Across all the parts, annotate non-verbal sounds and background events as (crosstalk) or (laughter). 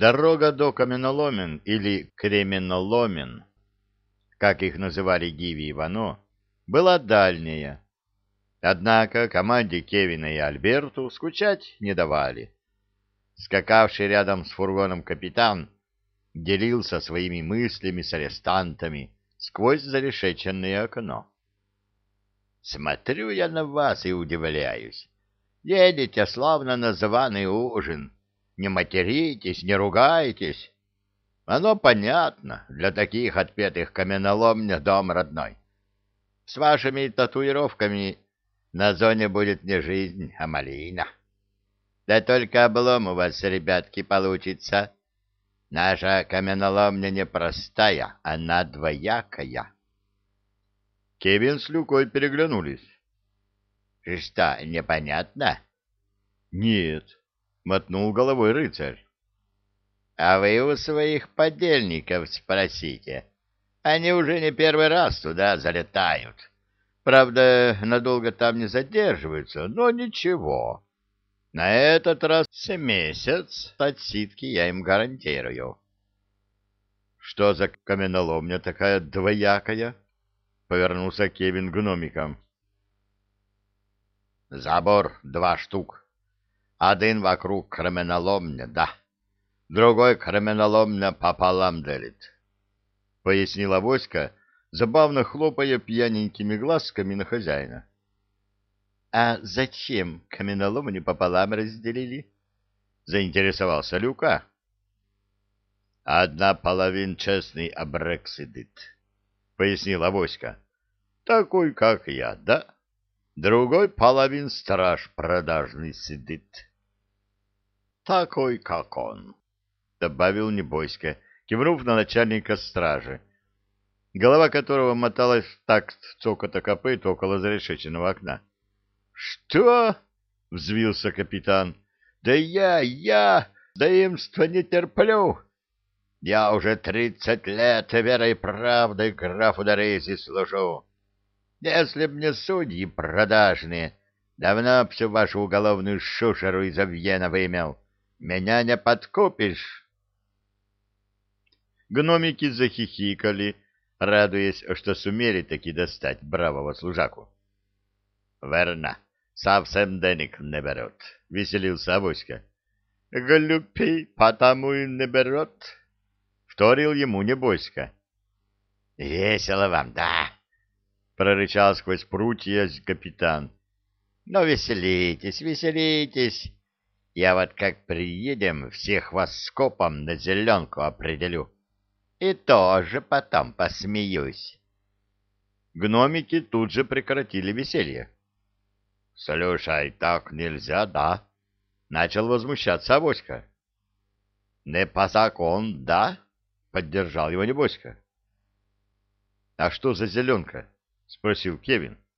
Дорога до каменоломен или кременоломен, как их называли Гиви и Вано, была дальняя. Однако команде Кевина и Альберту скучать не давали. Скакавший рядом с фургоном капитан делился своими мыслями с арестантами сквозь зарешеченное окно. «Смотрю я на вас и удивляюсь. Едете славно на званый ужин. Не материтесь, не ругайтесь. Оно понятно, для таких отпетых каменоломня дом родной. С вашими татуировками на зоне будет не жизнь, а малина. Да только облом у вас, ребятки, получится. Наша каменоломня не простая, она двоякая. Кевин с Люкой переглянулись. — Что, непонятно? — Нет, — мотнул головой рыцарь. — А вы у своих подельников спросите. Они уже не первый раз туда залетают. Правда, надолго там не задерживаются, но ничего. На этот раз месяц отсидки я им гарантирую. — Что за каменоломня такая двоякая? — повернулся Кевин гномиком. — Забор два штук. Один вокруг каменоломня, да. Другой каменоломня пополам делит. — пояснила Воська, забавно хлопая пьяненькими глазками на хозяина. — А зачем каменоломню пополам разделили? — заинтересовался Люка. — Одна половина честный обрек сидит, — пояснила Авоська. — Такой, как я, да? Другой половин страж продажный сидит. — Такой, как он, — добавил Небоська, кивнув на начальника стражи, голова которого моталась в такт цокота копыт около зарешеченного окна. — Что? — взвился капитан. — Да я, я доимство не терплю. Я уже тридцать лет верой и правдой графу Дорези служу. Если б не судьи продажные, давно всю вашу уголовную шушеру из Авьена вымел. Меня не подкупишь. Гномики захихикали, радуясь, что сумели таки достать бравого служаку. — Верно, совсем денег не берет, — веселился Авоська. — Глупей, потому и не берет, — вторил ему Небоська. — Весело вам, да? — прорычал сквозь прутья капитан. — Ну, веселитесь, веселитесь. Я вот как приедем, всех вас скопом на зеленку определю. — и тоже потом посмеюсь. Гномики тут же прекратили веселье. — Слушай, так нельзя, да? — начал возмущаться Авоська. — Не по закону, да? — поддержал его Небоська. — А что за зеленка? — спросил Кевин. —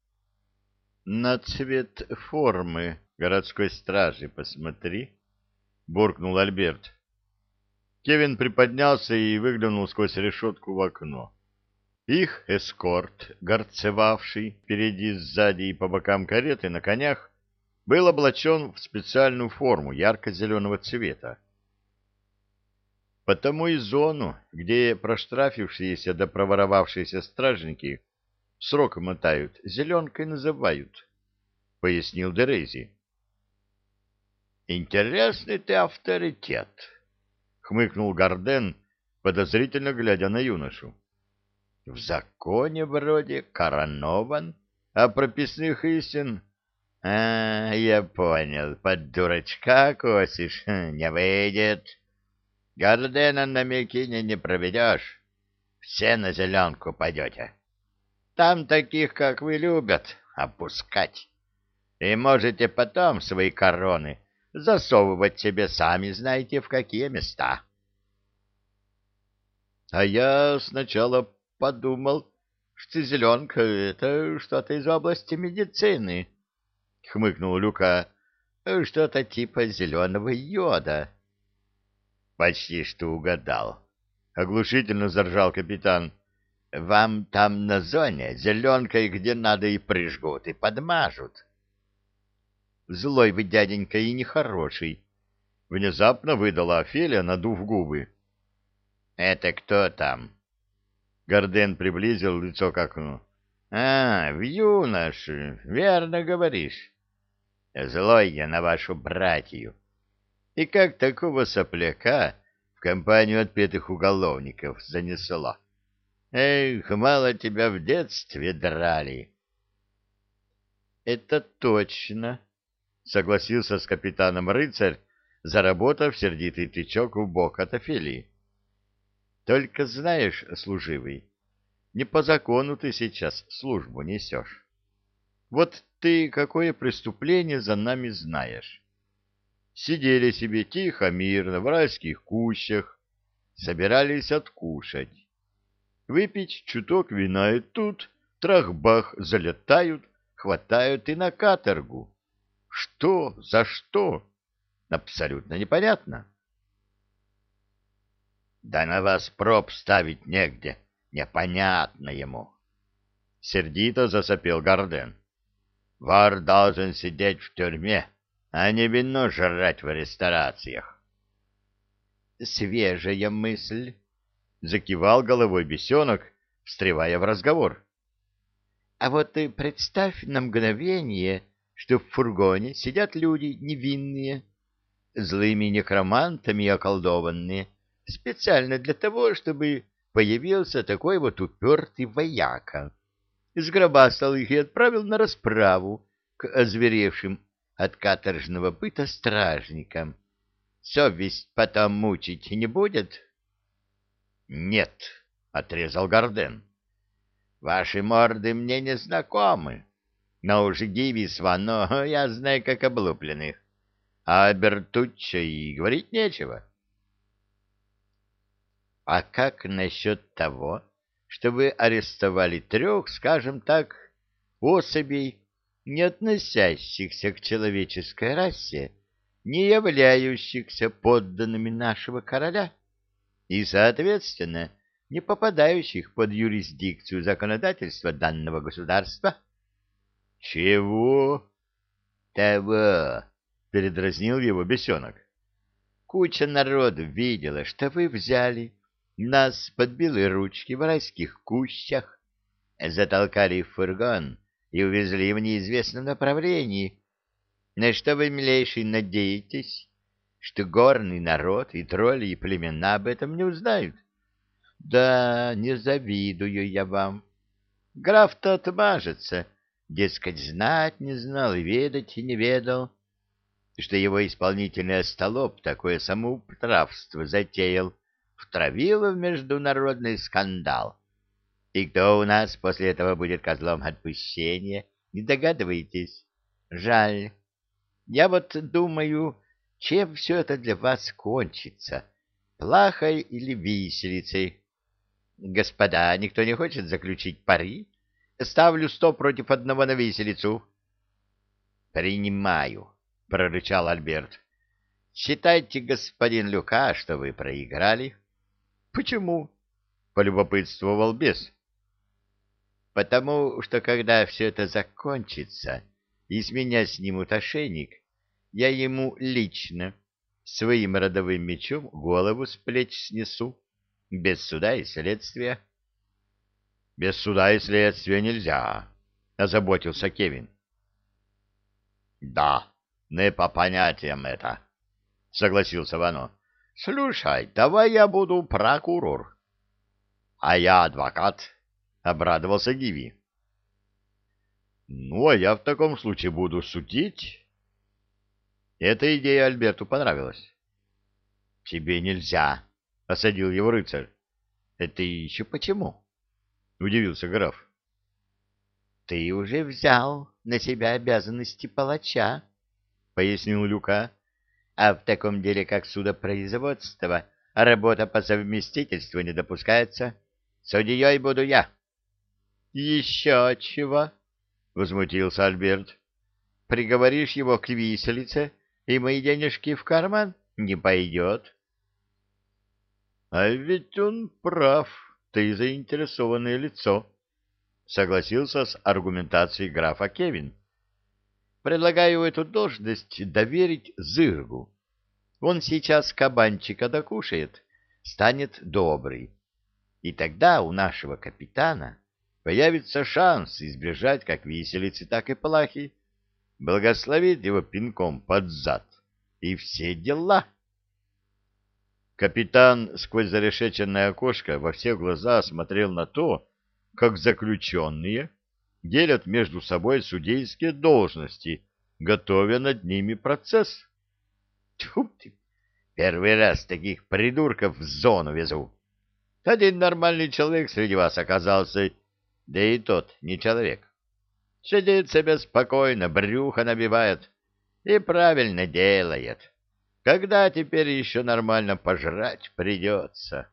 На цвет формы городской стражи посмотри, — буркнул Альберт. Кевин приподнялся и выглянул сквозь решетку в окно. Их эскорт, горцевавший впереди, сзади и по бокам кареты на конях, был облачен в специальную форму ярко-зеленого цвета. Потому и зону, где проштрафившиеся да проворовавшиеся стражники срок мотают, зеленкой называют, — пояснил Дерези. — Интересный ты авторитет, — хмыкнул Гарден, подозрительно глядя на юношу. — В законе вроде коронован, а прописных истин... — А, я понял, под дурачка косишь, (laughs) не выйдет. Гардена на Микине не проведешь, все на зеленку пойдете. Там таких, как вы, любят опускать. И можете потом свои короны засовывать себе сами знаете в какие места. — А я сначала подумал, что зеленка — это что-то из области медицины, — хмыкнул Люка. — Что-то типа зеленого йода. — Почти что угадал. — оглушительно заржал капитан. — Вам там на зоне зеленкой где надо и прижгут, и подмажут. — Злой вы, дяденька, и нехороший. Внезапно выдала Офелия, надув губы. «Это кто там?» Горден приблизил лицо к окну. «А, в юноши, верно говоришь. Злой я на вашу братью. И как такого сопляка в компанию отпетых уголовников занесло? Эх, мало тебя в детстве драли». «Это точно», — согласился с капитаном рыцарь, заработав сердитый тычок в бок от Офелии. Только знаешь, служивый, не по закону ты сейчас службу несешь. Вот ты какое преступление за нами знаешь. Сидели себе тихо, мирно, в райских кущах, собирались откушать. Выпить чуток вина и тут, трах-бах, залетают, хватают и на каторгу. Что? За что? Абсолютно непонятно. Да на вас проб ставить негде, непонятно ему. Сердито засопел Гарден. Вар должен сидеть в тюрьме, а не вино жрать в ресторациях. Свежая мысль, закивал головой бесенок, встревая в разговор. А вот ты представь на мгновение, что в фургоне сидят люди невинные, злыми некромантами околдованные, специально для того, чтобы появился такой вот упертый вояка. Сгробастал их и отправил на расправу к озверевшим от каторжного быта стражникам. Совесть потом мучить не будет? — Нет, — отрезал Гарден. — Ваши морды мне не знакомы, но уж Гивис Вано (laughs) я знаю как облупленных, а Бертуччо и говорить нечего. — а как насчет того, что вы арестовали трех, скажем так, особей, не относящихся к человеческой расе, не являющихся подданными нашего короля и, соответственно, не попадающих под юрисдикцию законодательства данного государства? — Чего? — Того, — передразнил его бесенок. — Куча народу видела, что вы взяли нас подбили ручки в райских кущах, затолкали в фургон и увезли в неизвестном направлении. На что вы, милейший, надеетесь, что горный народ и тролли и племена об этом не узнают? Да, не завидую я вам. Граф-то отмажется, дескать, знать не знал и ведать не ведал, что его исполнительный остолоп такое самоуправство затеял, втравила в международный скандал. И кто у нас после этого будет козлом отпущения, не догадываетесь? Жаль. Я вот думаю, чем все это для вас кончится, плахой или виселицей? Господа, никто не хочет заключить пари? Ставлю сто против одного на виселицу. Принимаю, прорычал Альберт. Считайте, господин Люка, что вы проиграли. Почему? полюбопытствовал бес. Потому что когда все это закончится, и с меня снимут ошейник, я ему лично своим родовым мечом голову с плеч снесу, без суда и следствия. — Без суда и следствия нельзя, — озаботился Кевин. — Да, не по понятиям это, — согласился Вано. — Слушай, давай я буду прокурор. — А я адвокат, — обрадовался Гиви. — Ну, а я в таком случае буду судить. Эта идея Альберту понравилась. — Тебе нельзя, — осадил его рыцарь. — Это еще почему? — удивился граф. — Ты уже взял на себя обязанности палача, — пояснил Люка. А в таком деле, как судопроизводство, работа по совместительству не допускается. Судьей буду я. — Еще чего? — возмутился Альберт. — Приговоришь его к виселице, и мои денежки в карман не пойдет. — А ведь он прав, ты заинтересованное лицо, — согласился с аргументацией графа Кевин. — Предлагаю эту должность доверить Зыргу. Он сейчас кабанчика докушает, станет добрый. И тогда у нашего капитана появится шанс избежать как виселицы, так и плахи. Благословит его пинком под зад. И все дела. Капитан сквозь зарешеченное окошко во все глаза смотрел на то, как заключенные делят между собой судейские должности, готовя над ними процесс. Тьфу ты! Первый раз таких придурков в зону везу. Один нормальный человек среди вас оказался, да и тот не человек. Сидит себе спокойно, брюхо набивает и правильно делает. Когда теперь еще нормально пожрать придется?»